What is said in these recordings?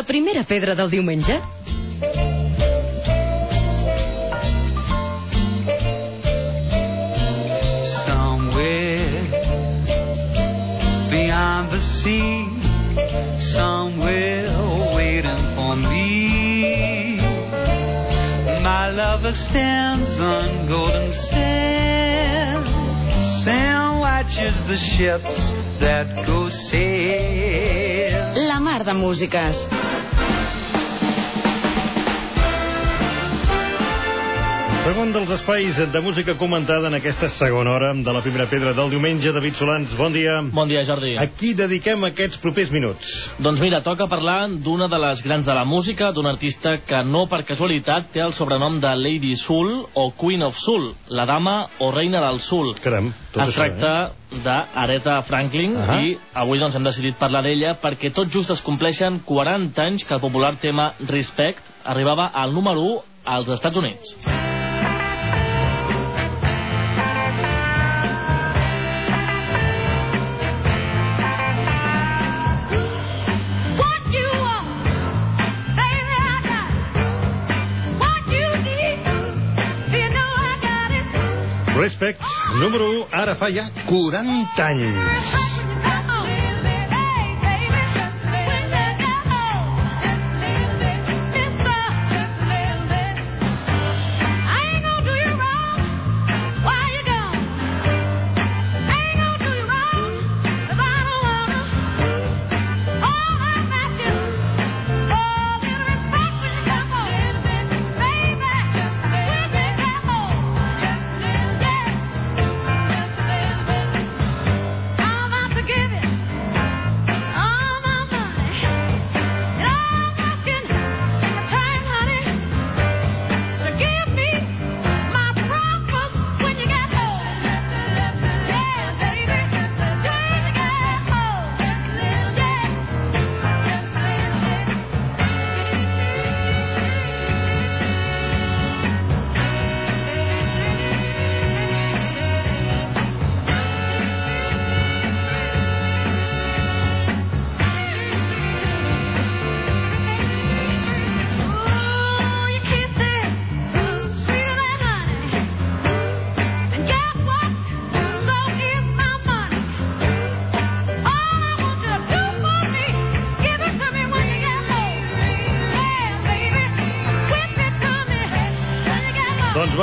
La primera pedra del diumenge? somewhere beyond the sea, somewhere waiting for me. My lover stands on golden sands and watches the ships that go sail. La mar de músiques. Segon dels espais de música comentada en aquesta segona hora de la primera pedra del diumenge. David Solans, bon dia. Bon dia, Jordi. A qui dediquem aquests propers minuts? Doncs mira, toca parlar d'una de les grans de la música, d'un artista que no per casualitat té el sobrenom de Lady Soul o Queen of Soul, la dama o reina del Soul. Caram, tot es això, tracta d'Aretha Franklin Ahà. i avui doncs hem decidit parlar d'ella perquè tot just es compleixen 40 anys que el popular tema Respect arribava al número 1 als Estats Units. Número 1, ara fa ja 40 anys.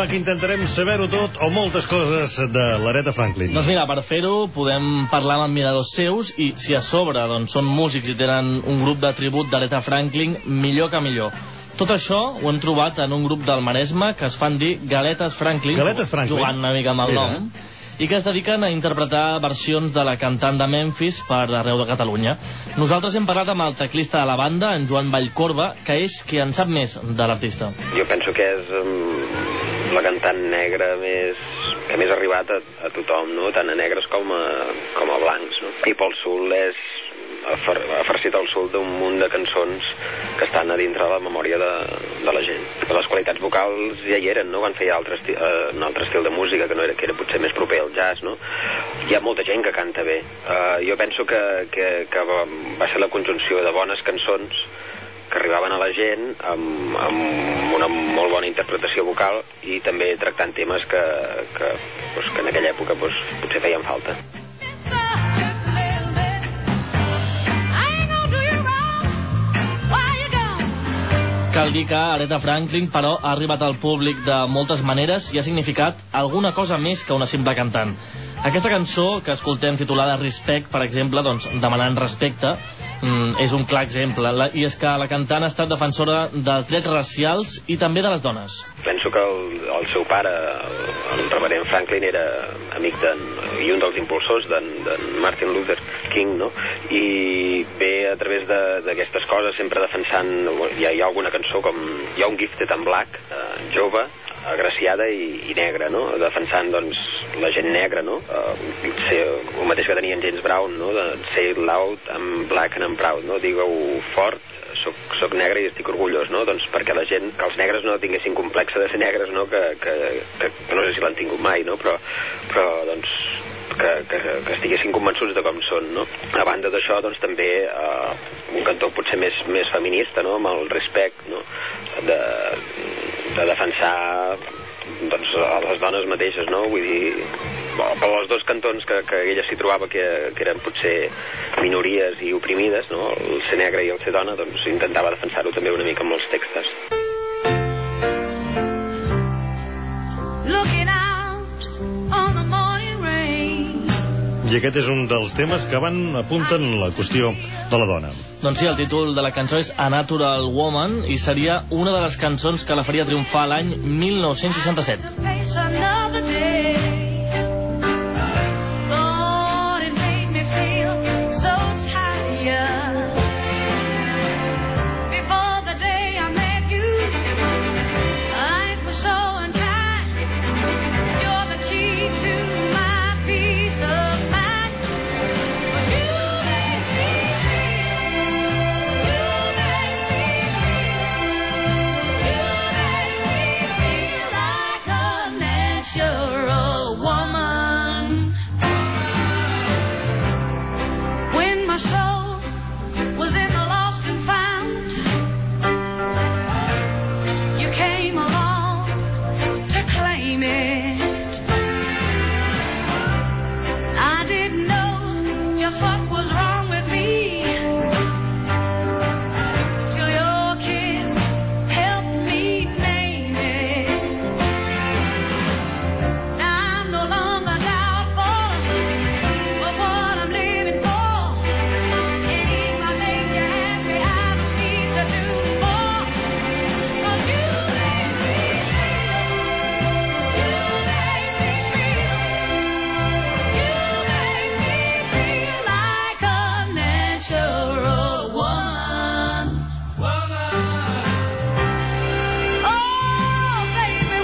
Que intentarem saber-ho tot o moltes coses de l'Areta Franklin. Doncs mira, per fer-ho podem parlar amb admiradors seus i si a sobre doncs, són músics i tenen un grup de tribut d'Aretha Franklin, millor que millor. Tot això ho hem trobat en un grup del Maresme que es fan dir Galetes Franklin, Galetes Franklin. jugant una mica amb el Mira. nom, i que es dediquen a interpretar versions de la cantant de Memphis per arreu de Catalunya. Nosaltres hem parlat amb el teclista de la banda, en Joan Vallcorba, que és qui en sap més de l'artista. Jo penso que és um, la cantant negra més que més ha arribat a, a tothom, no? tant a negres com a, com a blancs. No? I Pol Sul és ha far- ha farcit el sul d'un munt de cançons que estan a dintre de la memòria de, de la gent. Les qualitats vocals ja hi eren, no? Van fer altre esti eh, un altre estil de música que, no era, que era potser més proper al jazz, no? Hi ha molta gent que canta bé. Uh, jo penso que, que, que va ser la conjunció de bones cançons que arribaven a la gent amb, amb una molt bona interpretació vocal i també tractant temes que, que, doncs, que en aquella època doncs, potser feien falta. Cal dir que Aretha Franklin, però, ha arribat al públic de moltes maneres i ha significat alguna cosa més que una simple cantant. Aquesta cançó que escoltem titulada Respect, per exemple, doncs, demanant respecte, mm, és un clar exemple. La, I és que la cantant ha estat defensora dels drets racials i també de les dones. Penso que el, el seu pare, el, el Franklin, era amic d'en, i un dels impulsors d'en Martin Luther King, no? I ve a través de- d'aquestes coses sempre defensant... Hi ha, hi ha alguna cançó com... Hi ha un Gifted en Black, eh, jove, agraciada i, i negra, no? Defensant, doncs, la gent negra, no? Uh, ser, el mateix que tenia en James Brown, no? De it loud, I'm black and proud, no? Digue-ho fort, soc, soc negre i estic orgullós, no? Doncs perquè la gent, que els negres no tinguessin complexe de ser negres, no? Que, que, que, que no sé si l'han tingut mai, no? Però, però doncs, que, que, que estiguessin convençuts de com són, no? A banda d'això, doncs, també eh, un cantó potser més, més feminista, no?, amb el respect, no?, de, de defensar doncs, a les dones mateixes, no? Vull dir, per els dos cantons que, que ella s'hi trobava que, que eren potser minories i oprimides, no? El ser negre i el ser dona, doncs intentava defensar-ho també una mica amb els textos. I aquest és un dels temes que van apunten la qüestió de la dona. Doncs sí, el títol de la cançó és A Natural Woman i seria una de les cançons que la faria triomfar l'any 1967.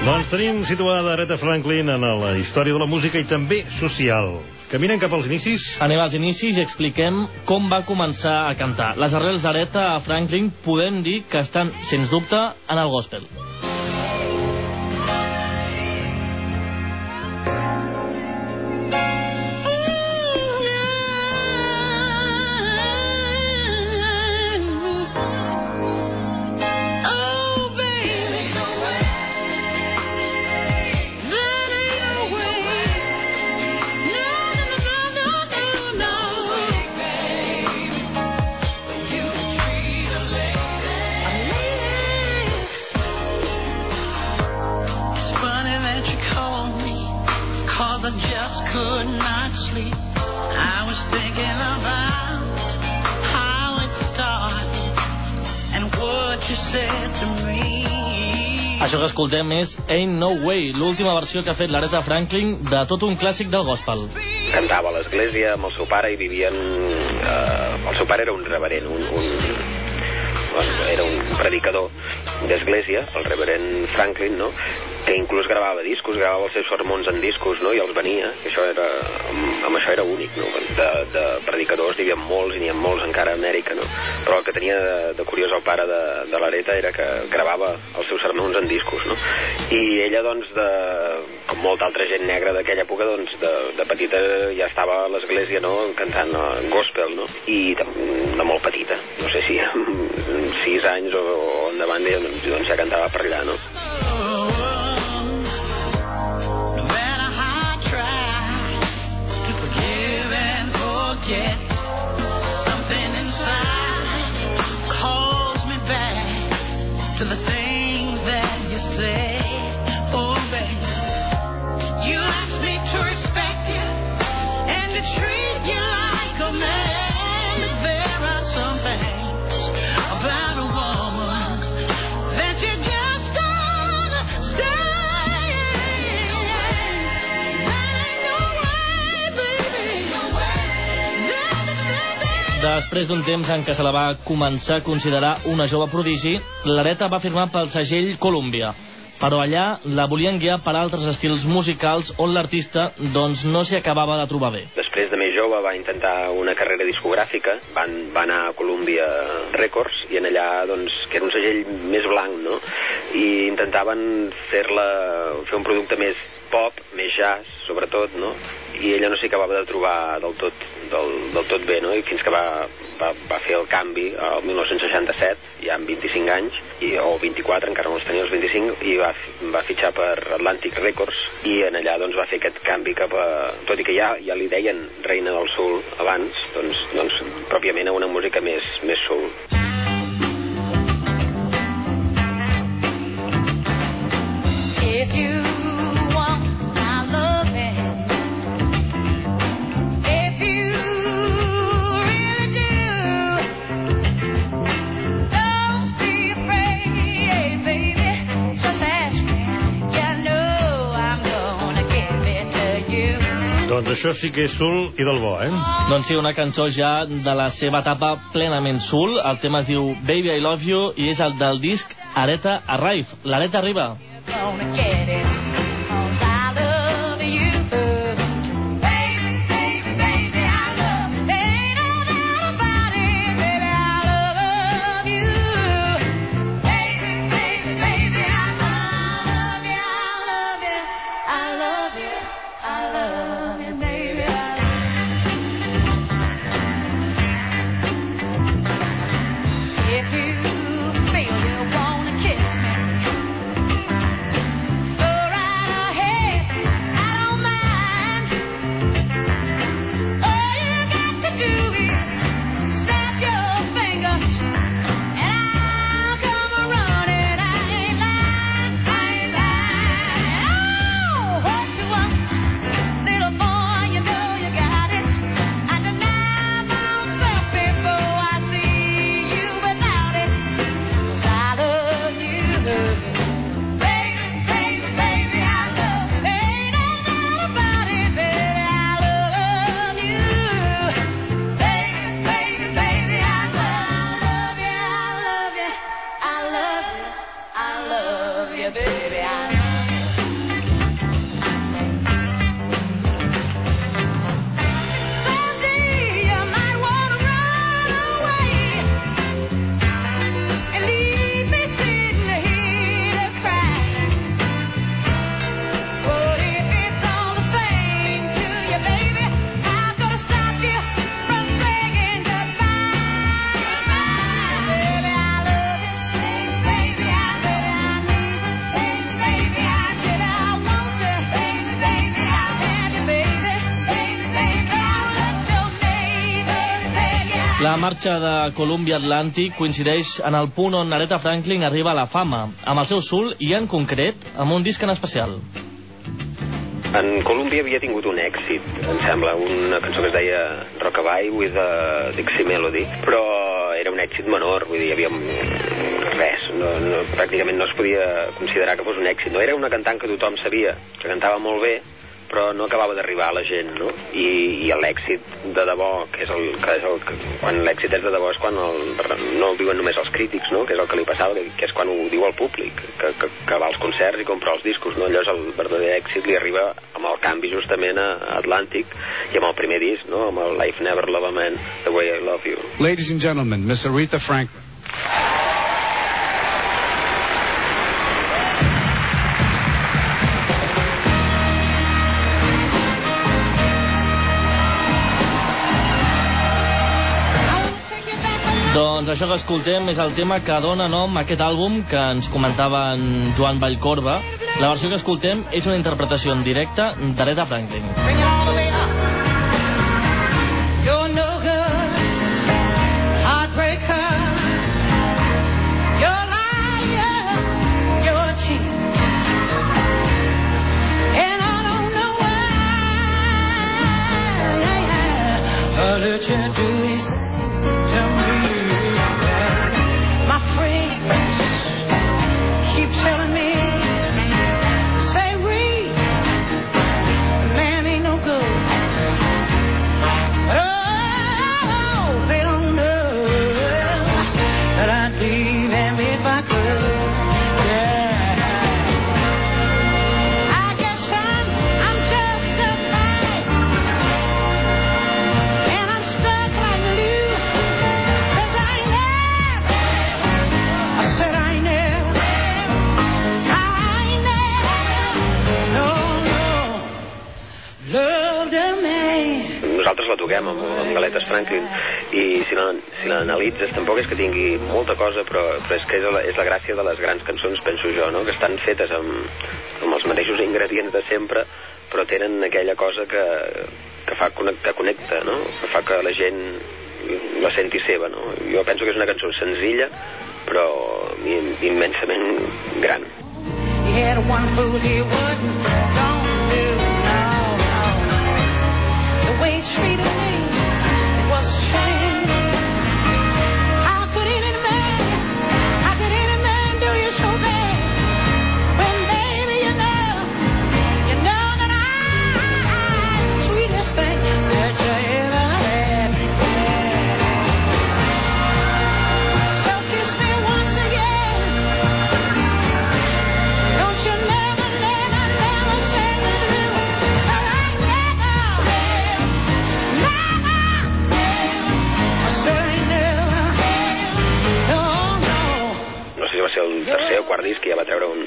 Doncs tenim situada Aretha Franklin en la història de la música i també social. Caminen cap als inicis? Anem als inicis i expliquem com va començar a cantar. Les arrels d'Aretha a Franklin podem dir que estan, sens dubte, en el gospel. Això que escoltem és Ain't No Way, l'última versió que ha fet l'Aretha Franklin de tot un clàssic del gospel. Cantava a l'església amb el seu pare i vivien... Eh, el seu pare era un reverent, un, un, era un predicador d'església, el reverend Franklin, no? Que inclús gravava discos, gravava els seus sermons en discos, no? i els venia, que això era, amb, amb això era únic, no? de, de predicadors n'hi havia molts, i n'hi ha molts encara a Amèrica, no? però el que tenia de, de curiós el pare de, de l'Areta era que gravava els seus sermons en discos, no? i ella, doncs, de, com molta altra gent negra d'aquella època, doncs, de, de petita ja estava a l'església, no?, cantant eh, gospel, no?, i de, de molt petita, no sé si amb 6 anys o, o endavant, doncs, doncs ja cantava per allà? No forget, something inside calls me back to the things that you said. Després d'un temps en què se la va començar a considerar una jove prodigi, l'Areta va firmar pel segell Columbia. Però allà la volien guiar per altres estils musicals on l'artista doncs no s'hi acabava de trobar bé. Després de més jove va intentar una carrera discogràfica, van, va anar a Columbia Records i en allà, doncs, que era un segell més blanc, no? i intentaven fer-la fer un producte més pop, més jazz, sobretot, no? I ella no s'hi acabava de trobar del tot, del, del tot bé, no? I fins que va, va, va fer el canvi el 1967, ja amb 25 anys, i, o 24, encara no els tenia els 25, i va, va fitxar per Atlantic Records, i en allà doncs, va fer aquest canvi cap a... Tot i que ja, ja li deien Reina del Soul abans, doncs, doncs pròpiament a una música més, més soul. If you això sí que és sul i del bo, eh? Doncs sí, una cançó ja de la seva etapa plenament soul. El tema es diu Baby I Love You i és el del disc Areta Arrive. L'Areta arriba. gonna get it. Love you, marxa de Columbia Atlantic coincideix en el punt on Aretha Franklin arriba a la fama, amb el seu soul i, en concret, amb un disc en especial. En Columbia havia tingut un èxit, em sembla, una cançó que es deia Rockabye with a Dixie Melody, però era un èxit menor, vull dir, havia res, no, no, pràcticament no es podia considerar que fos un èxit. No era una cantant que tothom sabia, que cantava molt bé, però no acabava d'arribar a la gent, no? I, i l'èxit de debò, que és el que és el que, quan l'èxit és de debò és quan el, no el diuen només els crítics, no? Que és el que li passava, que, que és quan ho diu el públic, que, que, que va als concerts i compra els discos, no? Llavors el verdader èxit li arriba amb el canvi justament a Atlàntic i amb el primer disc, no? Amb el Life Never Love a Man, The Way I Love You. Ladies and gentlemen, Miss Aretha Franklin. Doncs això que escoltem és el tema que dona nom a aquest àlbum que ens comentava en Joan Vallcorba. La versió que escoltem és una interpretació en directe d'Aretha Franklin. Bring it. You're. And I don't know why you do que tingui molta cosa però, però és que és la, és la gràcia de les grans cançons penso jo, no? que estan fetes amb, amb els mateixos ingredients de sempre però tenen aquella cosa que, que fa que connecta, no? que fa que la gent la senti seva. No? Jo penso que és una cançó senzilla però im- immensament gran. He had one fool he wouldn't don't lose, no, no. The way he treated quart disc que ja va treure un,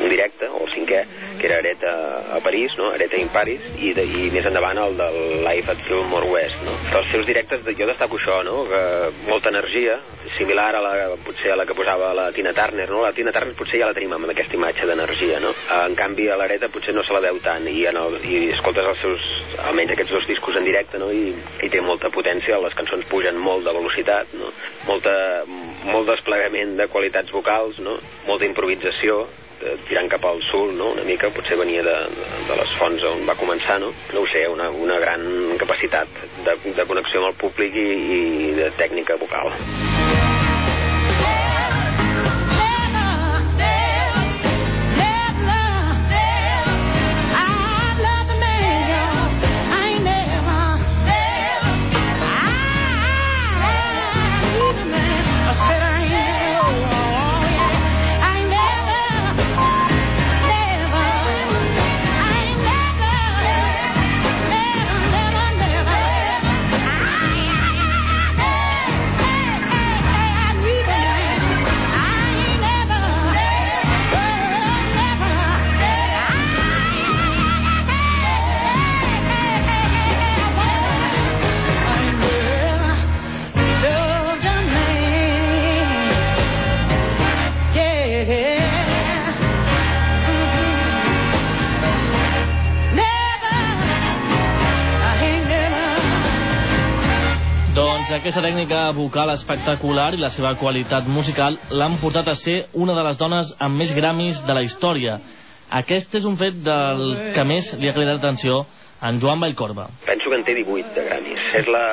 un directe, o el cinquè, que era Areta a París, no? Areta in Paris, i, de, i més endavant el del Live at Fillmore West, no? Dels seus directes, jo destaco això, no? Que molta energia, similar a la, potser a la que posava la Tina Turner, no? La Tina Turner potser ja la tenim amb aquesta imatge d'energia, no? En canvi, a l'Areta potser no se la veu tant, i, en el, i escoltes els seus, almenys aquests dos discos en directe, no? I, i té molta potència, les cançons pugen molt de velocitat, no? Molta, molt desplegament de qualitats vocals, no? Molta improvisació, eh, tirant cap al sud, no? una mica, potser venia de, de les fonts on va començar, no? No ho sé, una, una gran capacitat de, de connexió amb el públic i, i de tècnica vocal. Aquesta tècnica vocal espectacular i la seva qualitat musical l'han portat a ser una de les dones amb més Grammys de la història. Aquest és un fet del que més li ha cridat atenció a en Joan Vallcorba. Penso que en té 18 de Grammys. És la...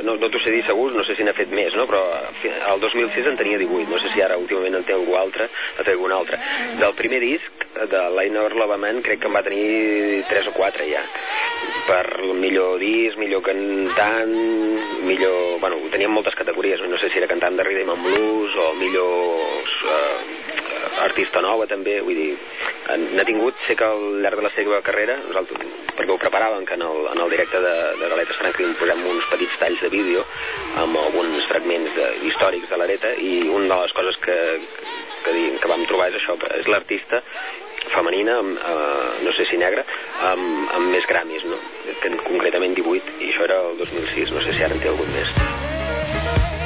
No, no t'ho sé dir segur, no sé si n'ha fet més, no? però el 2006 en tenia 18. No sé si ara últimament en té algú altre, en té algun altre. Del primer disc, de l'Ainor Lovaman, crec que en va tenir 3 o 4 ja. Per millor disc, millor cantant, millor... Bueno, teníem moltes categories, no sé si era cantant de rhythm and blues o millor eh, artista nova també, vull dir, n'ha tingut, sé que al llarg de la seva carrera, nosaltres, perquè ho preparàvem, que en el, en el directe de, de Galetes Franklin posem uns petits talls de vídeo amb alguns fragments de, històrics de l'Areta i una de les coses que, que, que vam trobar és això, és l'artista femenina, amb, eh, no sé si negra, amb, amb més Grammys, no? Concretament 18, i això era el 2006, no sé si ara en té algun més.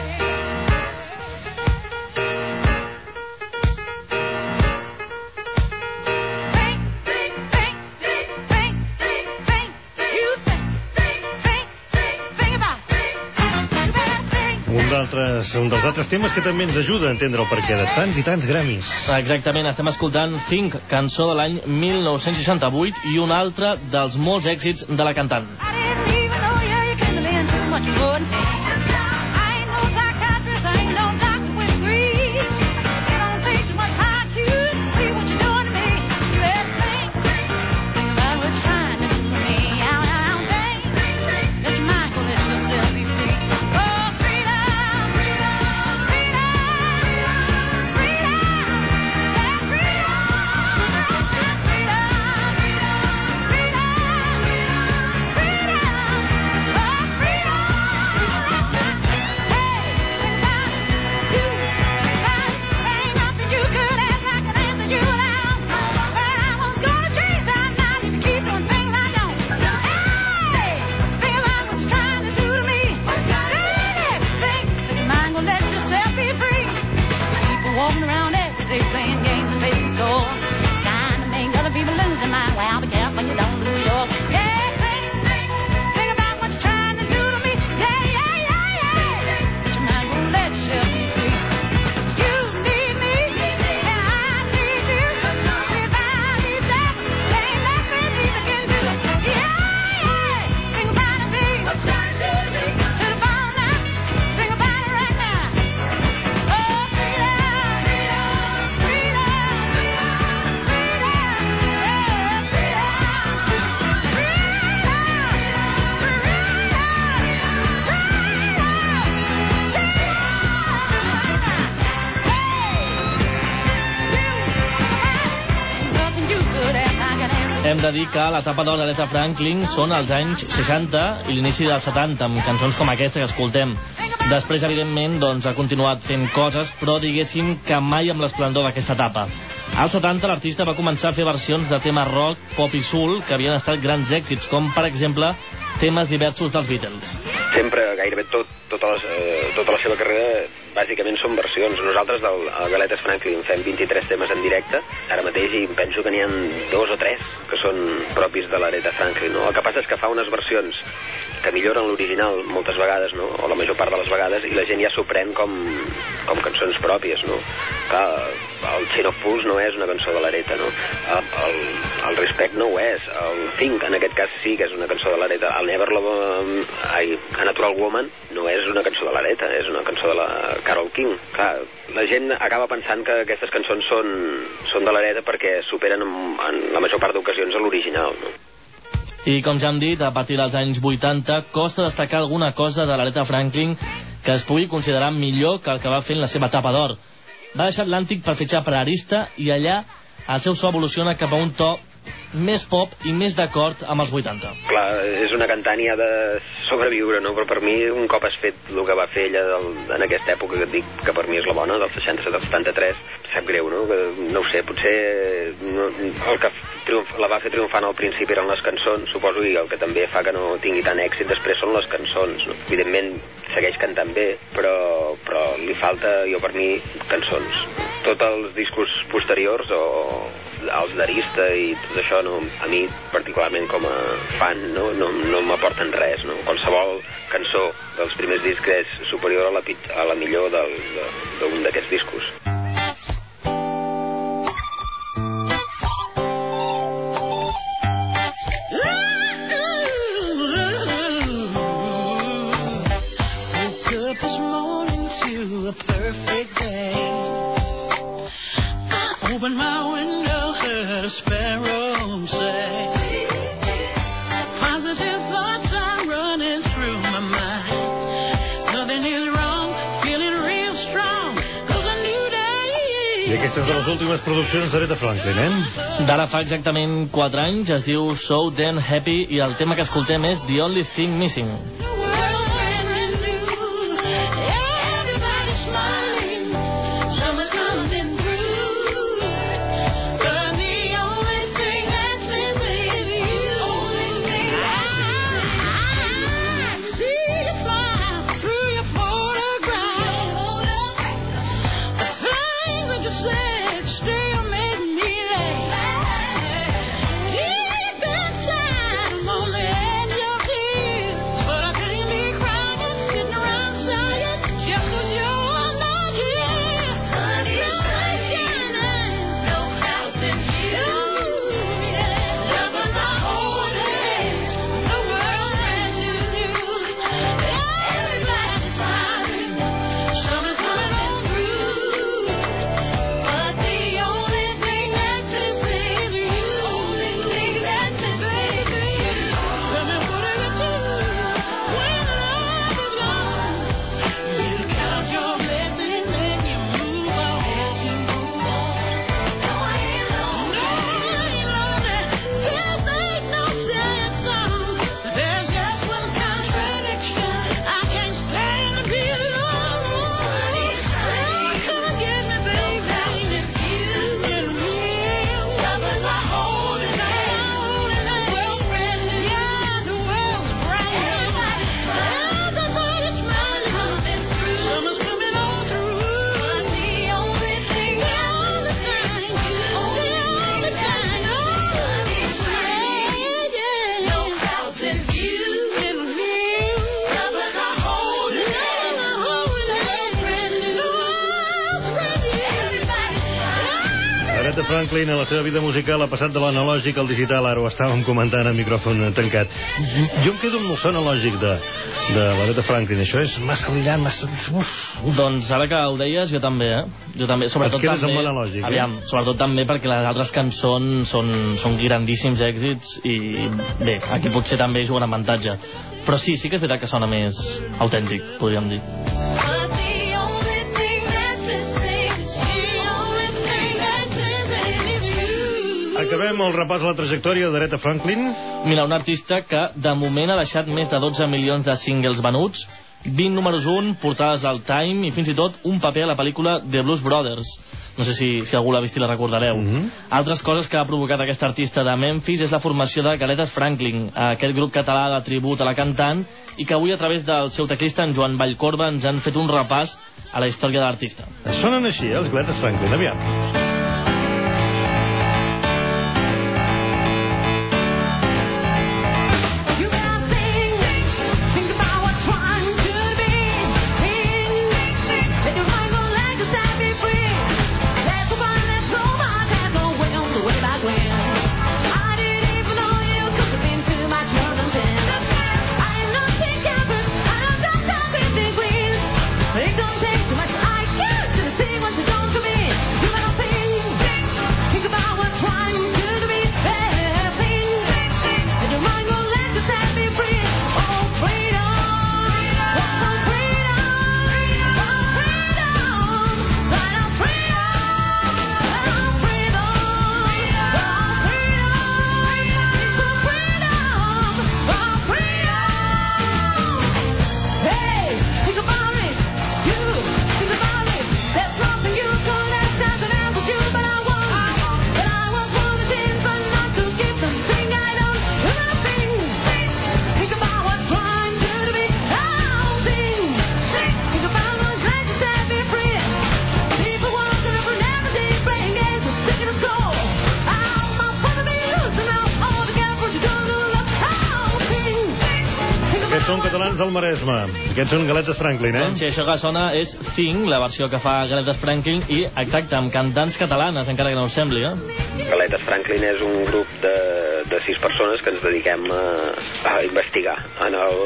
Un, d'altres, un dels altres temes que també ens ajuda a entendre el perquè de tants i tants Grammys. Exactament, estem escoltant Think, cançó de l'any 1968 i un altre dels molts èxits de la cantant. Freedom, freedom, freedom, freedom. Dir que l'etapa d'or d'Aretha Franklin són els anys 60 i l'inici dels 70, amb cançons com aquesta que escoltem. Després, evidentment, doncs, ha continuat fent coses, però diguéssim que mai amb l'esplendor d'aquesta etapa. Als 70 l'artista va començar a fer versions de temes rock, pop i soul que havien estat grans èxits, com per exemple temes diversos dels Beatles. sempre, gairebé tot, tota, les, eh, tota la seva carrera, bàsicament són versions. Nosaltres, del a Galetes Franklin, fem 23 temes en directe, ara mateix, i penso que n'hi ha dos o tres que són propis de l'Areta Franklin, no? El que passa és que fa unes versions que milloren l'original moltes vegades, no? o la major part de les vegades, i la gent ja s'ho pren com, com cançons pròpies, no? Clar, el Chain of Fools no és una cançó de l'Areta, no? El, el Respect no ho és, el Think, en aquest cas, sí que és una cançó de l'Areta, el Never Love, um, ai, A Natural Woman no és una cançó de l'Areta, és una cançó de la Carol King. Clar, la gent acaba pensant que aquestes cançons són, són de l'Areta perquè superen en, en la major part d'ocasions a l'original, no? I com ja hem dit, a partir dels anys 80 costa destacar alguna cosa de l'Aretha Franklin que es pugui considerar millor que el que va fer en la seva etapa d'or. Va deixar Atlàntic per fitxar per Arista i allà el seu so evoluciona cap a un to més pop i més d'acord amb els 80. Clar, és una cantant i ha de sobreviure, no? Però per mi, un cop has fet el que va fer ella del, en aquesta època, que et dic que per mi és la bona, del 60 al 73, sap greu, no? Que, no ho sé, potser no, el que triomf, la va fer triomfant al principi eren les cançons, suposo, i el que també fa que no tingui tant èxit després són les cançons, no? Evidentment, segueix cantant bé, però, però li falta, jo per mi, cançons. Tots els discos posteriors, o els d'Arista i tot això, no, a mi, particularment com a fan, no, no, no m'aporten res, no? Qualsevol cançó dels primers discs és superior a la, a la millor del- de- d'un d'aquests discos. Perfect day. I opened my window, heard a sparrow say. Positive thoughts are running through my mind. Nothing is wrong, feeling real strong. 'cause a new day I aquesta és de les últimes produccions d'Aretha Franklin, eh? D'ara fa exactament 4 anys, es diu So Then Happy i el tema que escoltem és The Only Thing Missing. Franklin a la seva vida musical ha passat de l'analògic al digital, ara ho estàvem comentant a micròfon tancat. Jo em quedo amb el so analògic de, de l'Aretha Franklin, això és massa brillant, massa... Uf, Doncs ara que ho deies, jo també, eh? Jo també, sobretot Et quedes també... amb l'analògic, eh? Sobretot també perquè les altres cançons són, són grandíssims èxits i bé, aquí potser també juguen avantatge. Però sí, sí que és veritat que sona més autèntic, podríem dir. Acabem el repàs a la trajectòria d'Aretha Franklin. Mira, un artista que de moment ha deixat més de 12 milions de singles venuts, 20 números 1, portades al Time i fins i tot un paper a la pel·lícula The Blues Brothers. No sé si, si algú l'ha vist i la recordareu. Mhm. Altres coses que ha provocat aquest artista de Memphis és la formació de Galetes Franklin, aquest grup català de tribut a la cantant, i que avui a través del seu teclista, en Joan Vallcorba, ens han fet un repàs a la història de l'artista. Sonen així, eh, els Galetes Franklin, aviam. Maresme. Aquests són Galetes Franklin, eh? Doncs si això que sona és Thing, la versió que fa Galetes Franklin, i exacte, amb cantants catalanes, encara que no us sembli, eh? Galetes Franklin és un grup de, de sis persones que ens dediquem a, a investigar en el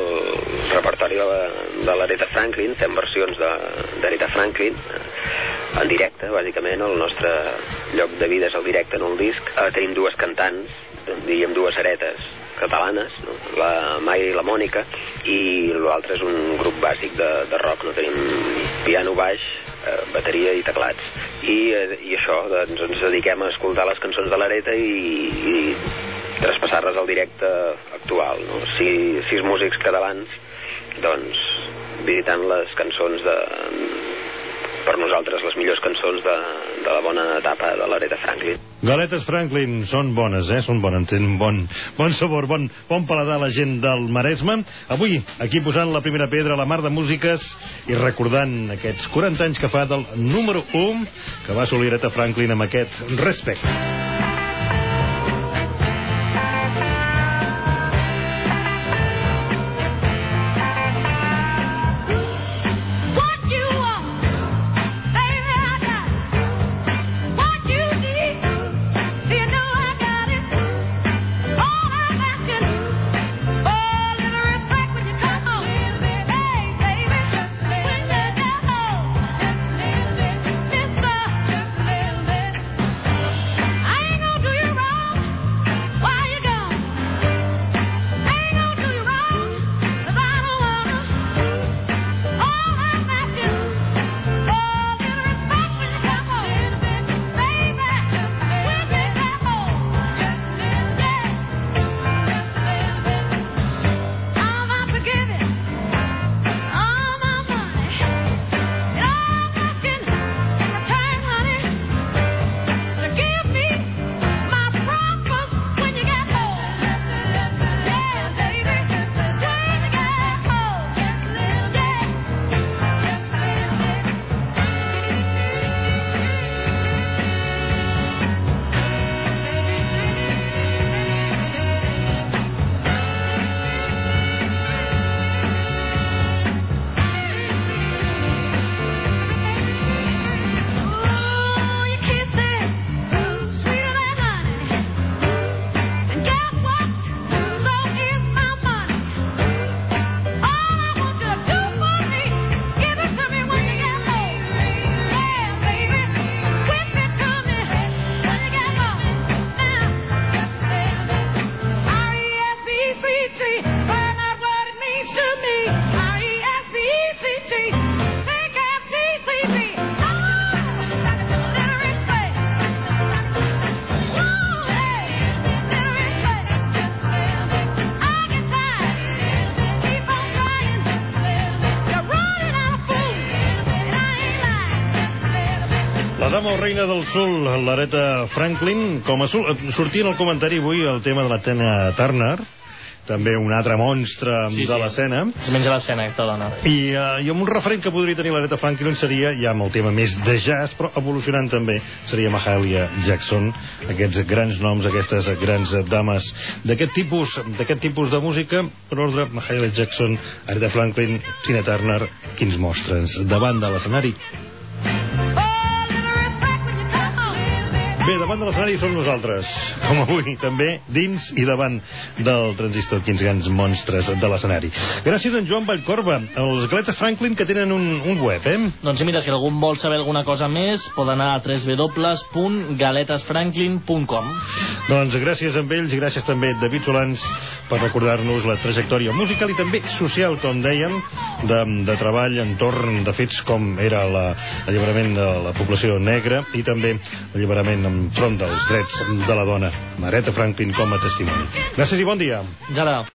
repertori de, la- de l'Aretha Franklin, fem versions de- d'Aretha Franklin eh, en directe, bàsicament, el nostre lloc de vida és el directe, no el disc. Eh, tenim dues cantants, diríem dues aretes catalanes, no? la Mai i la Mònica, i l'altre és un grup bàsic de, de rock, no tenim piano, baix, eh, bateria i teclats. I, eh, i això, doncs ens dediquem a escoltar les cançons de l'Areta i, i traspassar-les al directe actual. No? Si, sis músics catalans, doncs, visitant les cançons de, per nosaltres les millors cançons de, de la bona etapa de l'Areta Franklin. Galetes Franklin són bones, eh? Són bones, tenen bon, bon sabor, bon, bon paladar la gent del Maresme. Avui, aquí posant la primera pedra a la mar de músiques i recordant aquests 40 anys que fa del número 1 que va assolir Aretha Franklin amb aquest respecte. Amo, reina del sul, l'Areta Franklin. Com a eh, sortia en el comentari avui el tema de la Tena Turner, també un altre monstre Sí, de sí. l'escena. Es menja l'escena, aquesta dona. I, uh, I amb un referent que podria tenir l'Aretha Franklin seria, ja amb el tema més de jazz, però evolucionant també, seria Mahalia Jackson, aquests grans noms, aquestes grans dames d'aquest tipus d'aquest tipus de música, per ordre, Mahalia Jackson, Aretha Franklin, Tina Turner, quins mostres, davant de l'escenari. Bé, davant de l'escenari som nosaltres, com avui, també dins i davant del transistor, quins grans monstres de l'escenari. Gràcies a en Joan Vallcorba, els Galetes Franklin, que tenen un, un web, eh? Doncs mira, si algú vol saber alguna cosa més, pot anar a www.galetesfranklin.com Doncs gràcies a ells i gràcies també a David Solans per recordar-nos la trajectòria musical i també social, com dèiem, de, de treball entorn de fets com era la- l'alliberament de la població negra i també l'alliberament enfront dels drets de la dona. Mareta Franklin com a testimoni. Gràcies i bon dia. Ja la...